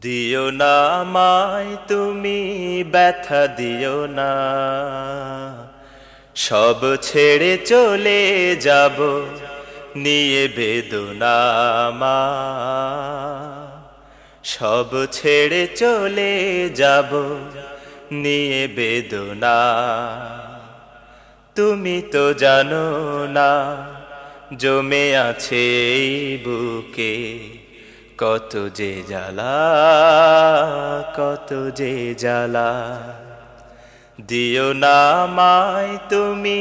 দিও না মায় তুমি ব্যথা দিও না। সব ছেড়ে চলে যাব, নিয়ে বেদনা মা। সব ছেড়ে চলে যাব, নিয়ে বেদনা। তুমি তো জানো না, জমে আছে বুকে। কত যে জ্বালা, কত যে জ্বালা। দিও না মায় তুমি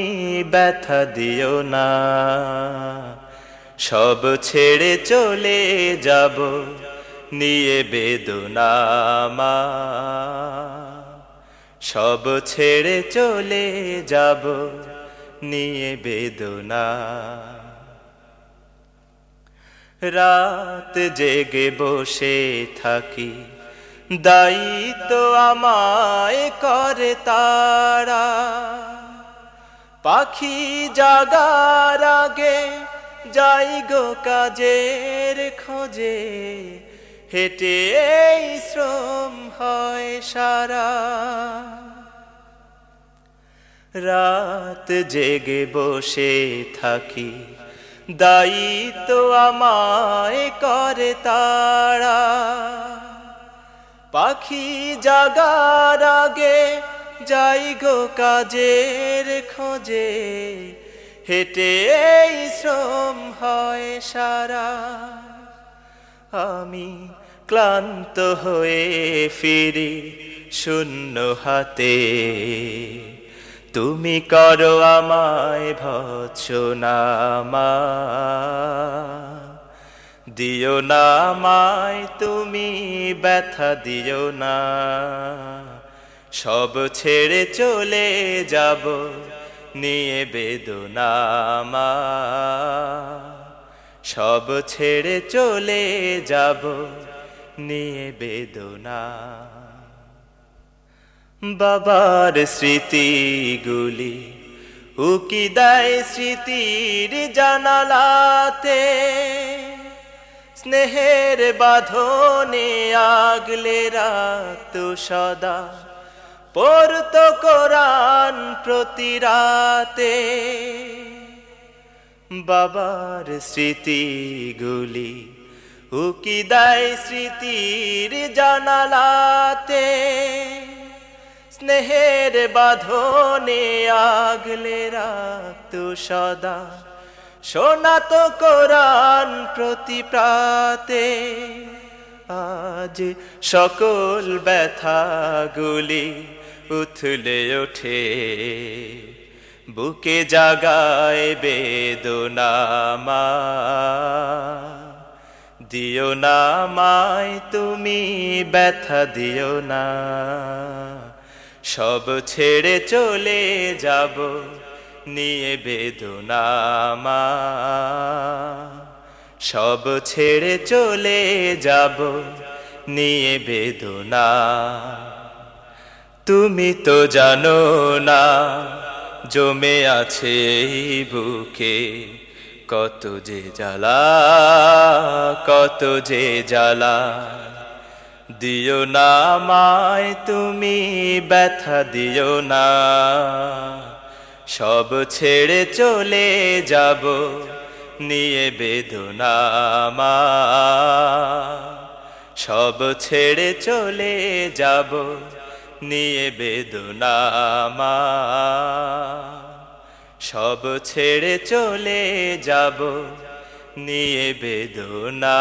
ব্যথা দিও না। সব ছেড়ে চলে যাব, নিয়ে বেদনা মা। সব ছেড়ে চলে যাব, নিয়ে বেদনা রাত জেগে বসে থাকি। দায়িত্ব আমায় করে তারা। পাখি জাগার আগে যাই গো কাজের খোঁজে। হেঁটে এই শ্রম হয় সারা। রাত জেগে বসে থাকি। দায়িত্ব আমায় করে তারা। পাখি জাগার আগে যাই গো কাজের খোঁজে, হেঁটে এই শ্রম হয় সারা। আমি ক্লান্ত হয়ে ফিরি শূন্য হাতে। তুমি করো আমায় ভৎসনামা। দিও না আমায়, তুমি ব্যথা দিও না। সব ছেড়ে চলে যাব, নিয়ে বেদনামা। সব ছেড়ে চলে যাব, নিয়ে বেদনা বাবার স্মৃতিগুলি উকি দেয় স্মৃতির জানালাতে। স্নেহের বাঁধনে আগলে রাত সদা পড়ত কোরআন প্রতি রাতে। বাবার স্মৃতিগুলি উকি দেয় স্মৃতির জানালাতে। স্নেহের বাঁধনে আগলে রাখত সদা। শোনাত কোরআন প্রতি প্রাতে। আজ সকল ব্যথাগুলি উথলে ওঠে। বুকে জাগায় বেদনামা দিও না মায় তুমি ব্যথা দিও না। সব ছেড়ে চলে যাব নিয়ে বেদনামা সব ছেড়ে চলে যাব নিয়ে বেদনা। তুমি তো জানো না, জমে আছে বুকে কত যে জ্বালা, কত যে জ্বালা। দিও না মায় তুমি ব্যথা দিও না। সব ছেড়ে চলে যাব, নিয়ে বেদনা মা সব ছেড়ে চলে যাব, নিয়ে বেদনা মা সব ছেড়ে চলে যাব, নিয়ে বেদনা